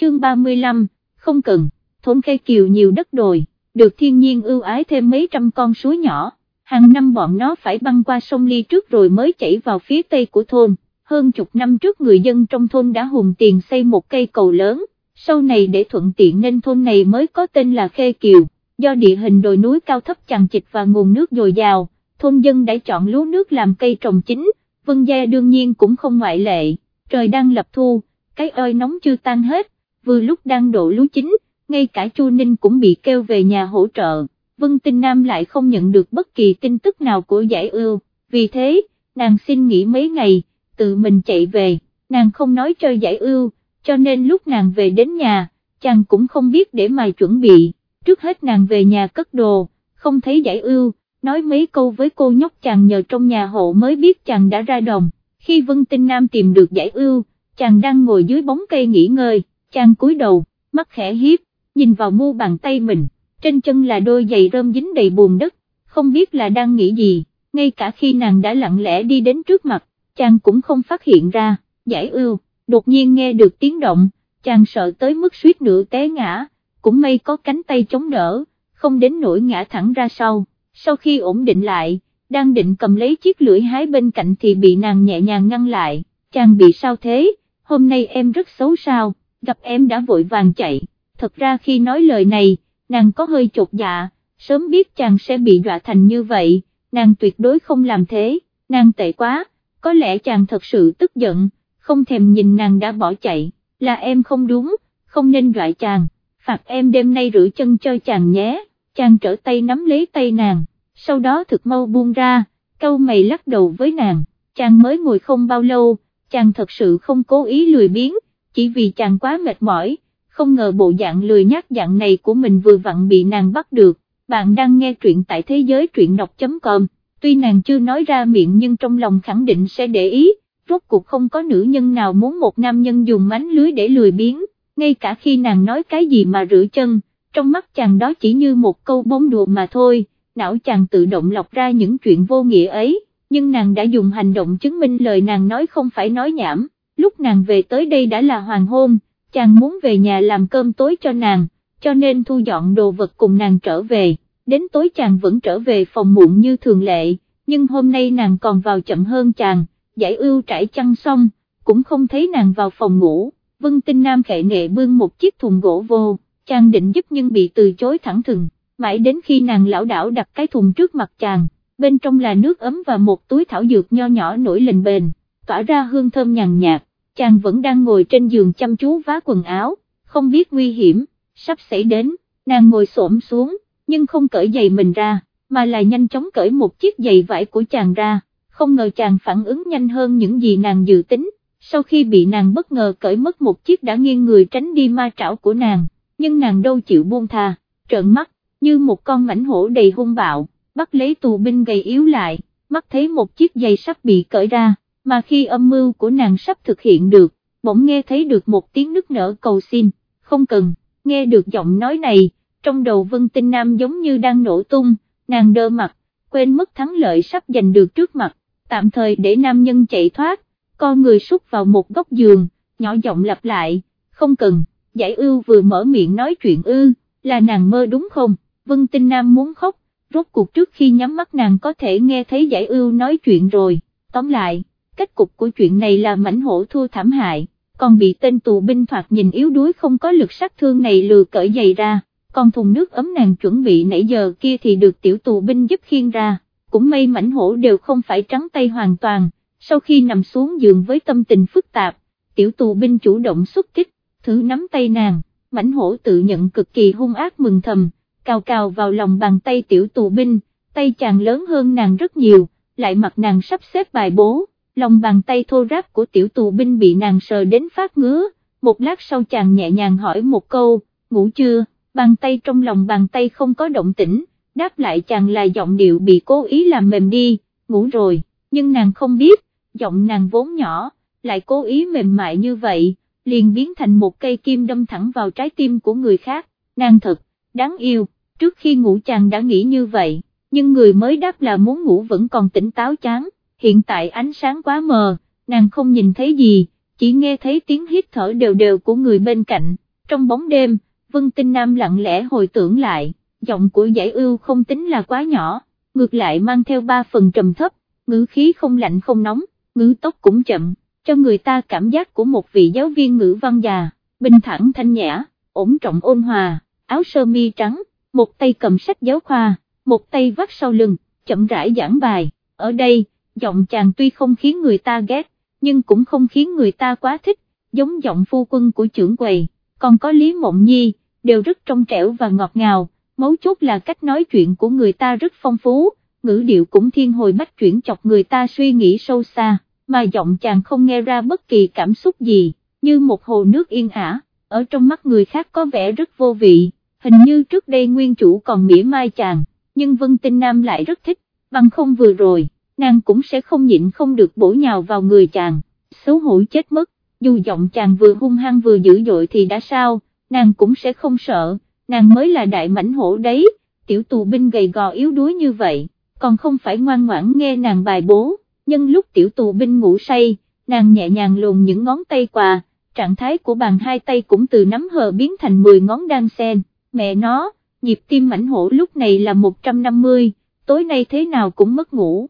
chương 35, không cần, thôn Khe kiều nhiều đất đồi, được thiên nhiên ưu ái thêm mấy trăm con suối nhỏ, hàng năm bọn nó phải băng qua sông Ly trước rồi mới chảy vào phía tây của thôn, hơn chục năm trước người dân trong thôn đã hùng tiền xây một cây cầu lớn, sau này để thuận tiện nên thôn này mới có tên là Khê Kiều, do địa hình đồi núi cao thấp chằng chịt và nguồn nước dồi dào, thôn dân đã chọn lúa nước làm cây trồng chính, vân gia đương nhiên cũng không ngoại lệ, trời đang lập thu, cái oi nóng chưa tan hết, vừa lúc đang đổ lúa chính, ngay cả Chu Ninh cũng bị kêu về nhà hỗ trợ, Vân Tinh Nam lại không nhận được bất kỳ tin tức nào của giải ưu, vì thế, nàng xin nghỉ mấy ngày, tự mình chạy về, nàng không nói cho giải ưu, cho nên lúc nàng về đến nhà, chàng cũng không biết để mà chuẩn bị, trước hết nàng về nhà cất đồ, không thấy giải ưu, nói mấy câu với cô nhóc chàng nhờ trong nhà hộ mới biết chàng đã ra đồng, khi Vân Tinh Nam tìm được giải ưu, chàng đang ngồi dưới bóng cây nghỉ ngơi, chàng cúi đầu, mắt khẽ hiếp, nhìn vào mu bàn tay mình, trên chân là đôi giày rơm dính đầy bùn đất, không biết là đang nghĩ gì, ngay cả khi nàng đã lặng lẽ đi đến trước mặt, chàng cũng không phát hiện ra, giải ưu, đột nhiên nghe được tiếng động, chàng sợ tới mức suýt nửa té ngã, cũng may có cánh tay chống đỡ, không đến nỗi ngã thẳng ra sau, sau khi ổn định lại, đang định cầm lấy chiếc lưỡi hái bên cạnh thì bị nàng nhẹ nhàng ngăn lại, chàng bị sao thế, hôm nay em rất xấu sao, gặp em đã vội vàng chạy, thật ra khi nói lời này, nàng có hơi chột dạ, sớm biết chàng sẽ bị dọa thành như vậy, nàng tuyệt đối không làm thế, nàng tệ quá, có lẽ chàng thật sự tức giận, không thèm nhìn nàng đã bỏ chạy, là em không đúng, không nên dọa chàng, phạt em đêm nay rửa chân cho chàng nhé, chàng trở tay nắm lấy tay nàng, sau đó thực mau buông ra, câu mày lắc đầu với nàng, chàng mới ngồi không bao lâu, chàng thật sự không cố ý lười biếng, chỉ vì chàng quá mệt mỏi, không ngờ bộ dạng lười nhác dạng này của mình vừa vặn bị nàng bắt được, bạn đang nghe truyện tại thế giới truyện đọc.com, tuy nàng chưa nói ra miệng nhưng trong lòng khẳng định sẽ để ý, rốt cuộc không có nữ nhân nào muốn một nam nhân dùng mánh lưới để lười biếng, ngay cả khi nàng nói cái gì mà rửa chân, trong mắt chàng đó chỉ như một câu bóng đùa mà thôi, não chàng tự động lọc ra những chuyện vô nghĩa ấy, nhưng nàng đã dùng hành động chứng minh lời nàng nói không phải nói nhảm, lúc nàng về tới đây đã là hoàng hôn, chàng muốn về nhà làm cơm tối cho nàng, cho nên thu dọn đồ vật cùng nàng trở về, đến tối chàng vẫn trở về phòng muộn như thường lệ, nhưng hôm nay nàng còn vào chậm hơn chàng, giải ưu trải chăn xong, cũng không thấy nàng vào phòng ngủ, Vân Tinh Nam khệ nệ bưng một chiếc thùng gỗ vô, chàng định giúp nhưng bị từ chối thẳng thừng, mãi đến khi nàng lão đảo đặt cái thùng trước mặt chàng, bên trong là nước ấm và một túi thảo dược nho nhỏ nổi lình bền, tỏa ra hương thơm nhàn nhạt, chàng vẫn đang ngồi trên giường chăm chú vá quần áo, không biết nguy hiểm, sắp xảy đến, nàng ngồi xổm xuống, nhưng không cởi giày mình ra, mà là nhanh chóng cởi một chiếc giày vải của chàng ra, không ngờ chàng phản ứng nhanh hơn những gì nàng dự tính, sau khi bị nàng bất ngờ cởi mất một chiếc đã nghiêng người tránh đi ma trảo của nàng, nhưng nàng đâu chịu buông tha, trợn mắt, như một con mảnh hổ đầy hung bạo, bắt lấy tù binh gầy yếu lại, mắt thấy một chiếc giày sắp bị cởi ra, mà khi âm mưu của nàng sắp thực hiện được, bỗng nghe thấy được một tiếng nức nở cầu xin, không cần, nghe được giọng nói này, trong đầu Vân Tinh Nam giống như đang nổ tung, nàng đơ mặt, quên mất thắng lợi sắp giành được trước mặt, tạm thời để nam nhân chạy thoát, con người xúc vào một góc giường, nhỏ giọng lặp lại, không cần, giải ưu vừa mở miệng nói chuyện ư, là nàng mơ đúng không, Vân Tinh Nam muốn khóc, rốt cuộc trước khi nhắm mắt nàng có thể nghe thấy giải ưu nói chuyện rồi, tóm lại, kết cục của chuyện này là mảnh hổ thua thảm hại, còn bị tên tù binh thoạt nhìn yếu đuối không có lực sát thương này lừa cởi giày ra, còn thùng nước ấm nàng chuẩn bị nãy giờ kia thì được tiểu tù binh giúp khiêng ra, cũng may mảnh hổ đều không phải trắng tay hoàn toàn, sau khi nằm xuống giường với tâm tình phức tạp, tiểu tù binh chủ động xuất kích, thử nắm tay nàng, mảnh hổ tự nhận cực kỳ hung ác mừng thầm, cào cào vào lòng bàn tay tiểu tù binh, tay chàng lớn hơn nàng rất nhiều, lại mặc nàng sắp xếp bài bố lòng bàn tay thô ráp của tiểu tù binh bị nàng sờ đến phát ngứa, một lát sau chàng nhẹ nhàng hỏi một câu, ngủ chưa, bàn tay trong lòng bàn tay không có động tĩnh, đáp lại chàng là giọng điệu bị cố ý làm mềm đi, ngủ rồi, nhưng nàng không biết, giọng nàng vốn nhỏ, lại cố ý mềm mại như vậy, liền biến thành một cây kim đâm thẳng vào trái tim của người khác, nàng thật, đáng yêu, trước khi ngủ chàng đã nghĩ như vậy, nhưng người mới đáp là muốn ngủ vẫn còn tỉnh táo chán hiện tại ánh sáng quá mờ, nàng không nhìn thấy gì, chỉ nghe thấy tiếng hít thở đều đều của người bên cạnh, trong bóng đêm, Vân Tinh Nam lặng lẽ hồi tưởng lại, giọng của giải ưu không tính là quá nhỏ, ngược lại mang theo ba phần trầm thấp, ngữ khí không lạnh không nóng, ngữ tốc cũng chậm, cho người ta cảm giác của một vị giáo viên ngữ văn già, bình thản thanh nhã, ổn trọng ôn hòa, áo sơ mi trắng, một tay cầm sách giáo khoa, một tay vắt sau lưng, chậm rãi giảng bài, ở đây, giọng chàng tuy không khiến người ta ghét, nhưng cũng không khiến người ta quá thích, giống giọng phu quân của trưởng quầy, còn có Lý Mộng Nhi, đều rất trong trẻo và ngọt ngào, mấu chốt là cách nói chuyện của người ta rất phong phú, ngữ điệu cũng thiên hồi bách chuyển chọc người ta suy nghĩ sâu xa, mà giọng chàng không nghe ra bất kỳ cảm xúc gì, như một hồ nước yên ả, ở trong mắt người khác có vẻ rất vô vị, hình như trước đây nguyên chủ còn mỉa mai chàng, nhưng Vân Tinh Nam lại rất thích, bằng không vừa rồi, nàng cũng sẽ không nhịn không được bổ nhào vào người chàng, xấu hổ chết mất, dù giọng chàng vừa hung hăng vừa dữ dội thì đã sao, nàng cũng sẽ không sợ, nàng mới là đại mảnh hổ đấy, tiểu tù binh gầy gò yếu đuối như vậy, còn không phải ngoan ngoãn nghe nàng bài bố, nhưng lúc tiểu tù binh ngủ say, nàng nhẹ nhàng luồn những ngón tay quà, trạng thái của bàn hai tay cũng từ nắm hờ biến thành 10 ngón đan sen, mẹ nó, nhịp tim mảnh hổ lúc này là 150, tối nay thế nào cũng mất ngủ.